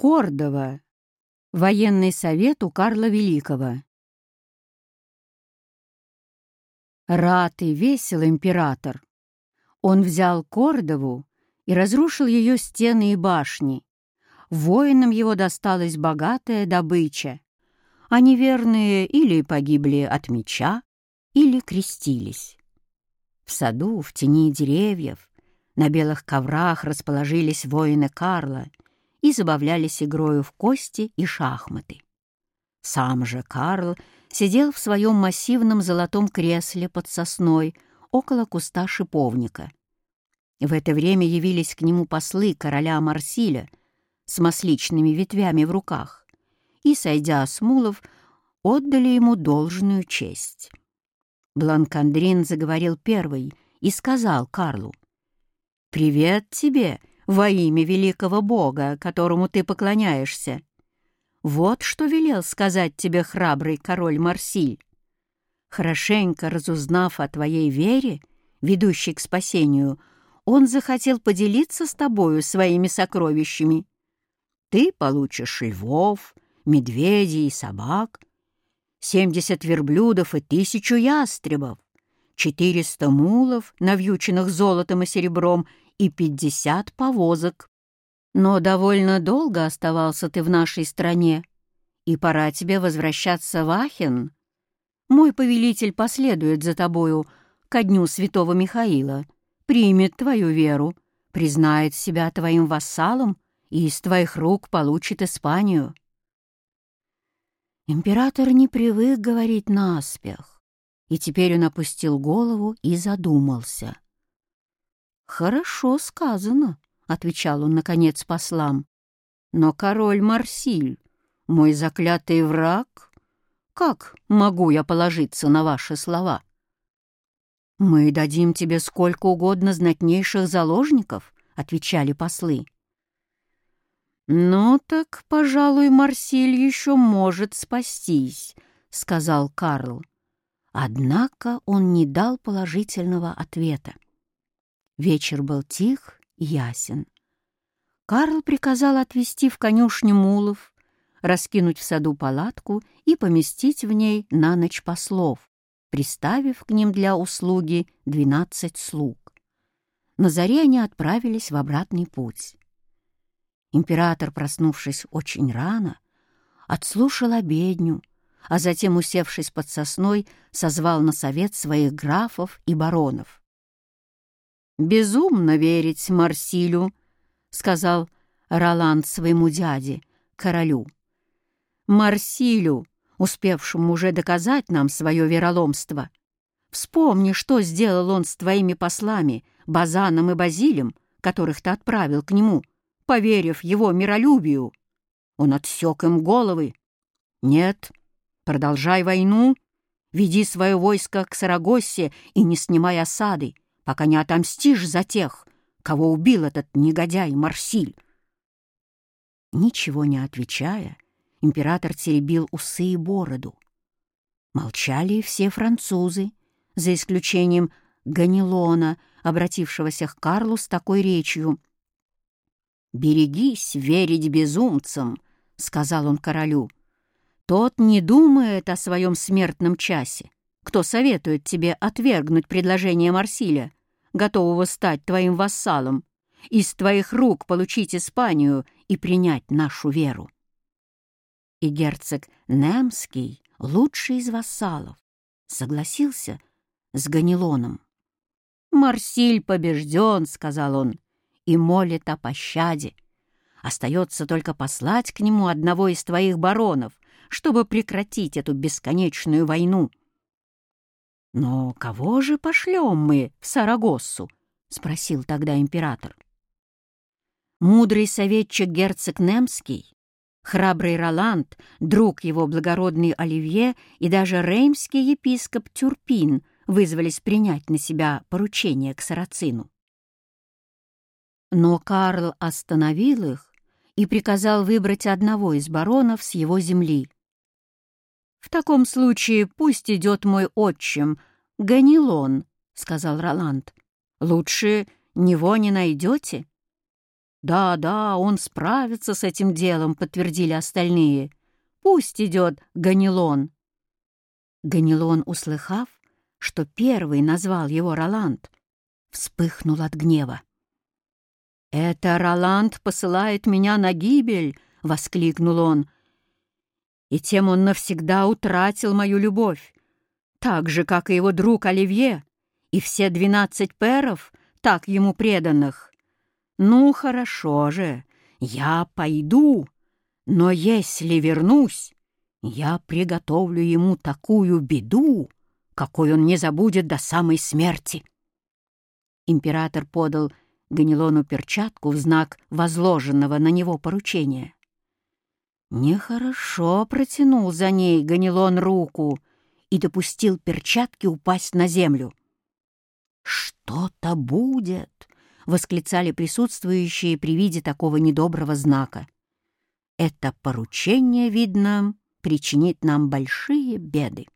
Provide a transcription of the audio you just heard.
Кордова. Военный совет у Карла Великого. Рад и весел император. Он взял Кордову и разрушил ее стены и башни. Воинам его досталась богатая добыча. А неверные или погибли от меча, или крестились. В саду, в тени деревьев, на белых коврах расположились воины Карла — и забавлялись игрою в кости и шахматы. Сам же Карл сидел в своем массивном золотом кресле под сосной около куста шиповника. В это время явились к нему послы короля Марсиля с масличными ветвями в руках и, сойдя с мулов, отдали ему должную честь. Бланкандрин заговорил первый и сказал Карлу, «Привет тебе, во имя великого Бога, которому ты поклоняешься. Вот что велел сказать тебе храбрый король Марсиль. Хорошенько разузнав о твоей вере, ведущей к спасению, он захотел поделиться с тобою своими сокровищами. Ты получишь львов, медведей и собак, семьдесят верблюдов и тысячу ястребов, четыреста мулов, навьюченных золотом и серебром, и пятьдесят повозок. Но довольно долго оставался ты в нашей стране, и пора тебе возвращаться в Ахен. Мой повелитель последует за тобою ко дню святого Михаила, примет твою веру, признает себя твоим вассалом и из твоих рук получит Испанию. Император не привык говорить наспех, и теперь он опустил голову и задумался — «Хорошо сказано», — отвечал он, наконец, послам. «Но король Марсиль, мой заклятый враг, как могу я положиться на ваши слова?» «Мы дадим тебе сколько угодно знатнейших заложников», — отвечали послы. «Ну так, пожалуй, Марсиль еще может спастись», — сказал Карл. Однако он не дал положительного ответа. Вечер был тих и ясен. Карл приказал отвезти в конюшню мулов, раскинуть в саду палатку и поместить в ней на ночь послов, приставив к ним для услуги двенадцать слуг. На заре они отправились в обратный путь. Император, проснувшись очень рано, отслушал обедню, а затем, усевшись под сосной, созвал на совет своих графов и баронов. «Безумно верить Марсилю», — сказал Роланд своему дяде, королю. «Марсилю, успевшему уже доказать нам свое вероломство. Вспомни, что сделал он с твоими послами, Базаном и Базилем, которых ты отправил к нему, поверив его миролюбию. Он отсек им головы. Нет, продолжай войну, веди свое войско к Сарагоссе и не снимай осады пока не отомстишь за тех, кого убил этот негодяй Марсиль. Ничего не отвечая, император теребил усы и бороду. Молчали все французы, за исключением Ганилона, обратившегося к Карлу с такой речью. «Берегись верить безумцам», — сказал он королю. «Тот не думает о своем смертном часе, кто советует тебе отвергнуть предложение Марсиля готового стать твоим вассалом, из твоих рук получить Испанию и принять нашу веру. И герцог Немский, лучший из вассалов, согласился с Ганилоном. «Марсиль побежден», — сказал он, — «и молит о пощаде. Остается только послать к нему одного из твоих баронов, чтобы прекратить эту бесконечную войну». «Но кого же пошлем мы в Сарагоссу?» — спросил тогда император. Мудрый советчик герцог Немский, храбрый Роланд, друг его благородный Оливье и даже реймский епископ Тюрпин вызвались принять на себя поручение к Сарацину. Но Карл остановил их и приказал выбрать одного из баронов с его земли. «В таком случае пусть идет мой отчим, Ганилон», — сказал Роланд. «Лучше него не найдете». «Да-да, он справится с этим делом», — подтвердили остальные. «Пусть идет Ганилон». Ганилон, услыхав, что первый назвал его Роланд, вспыхнул от гнева. «Это Роланд посылает меня на гибель!» — воскликнул он. «И тем он навсегда утратил мою любовь, так же, как и его друг Оливье и все двенадцать перов, так ему преданных. Ну, хорошо же, я пойду, но если вернусь, я приготовлю ему такую беду, какой он не забудет до самой смерти». Император подал Ганилону перчатку в знак возложенного на него поручения. Нехорошо протянул за ней Ганилон руку и допустил перчатки упасть на землю. «Что-то будет!» — восклицали присутствующие при виде такого недоброго знака. «Это поручение, видно, причинит нам большие беды».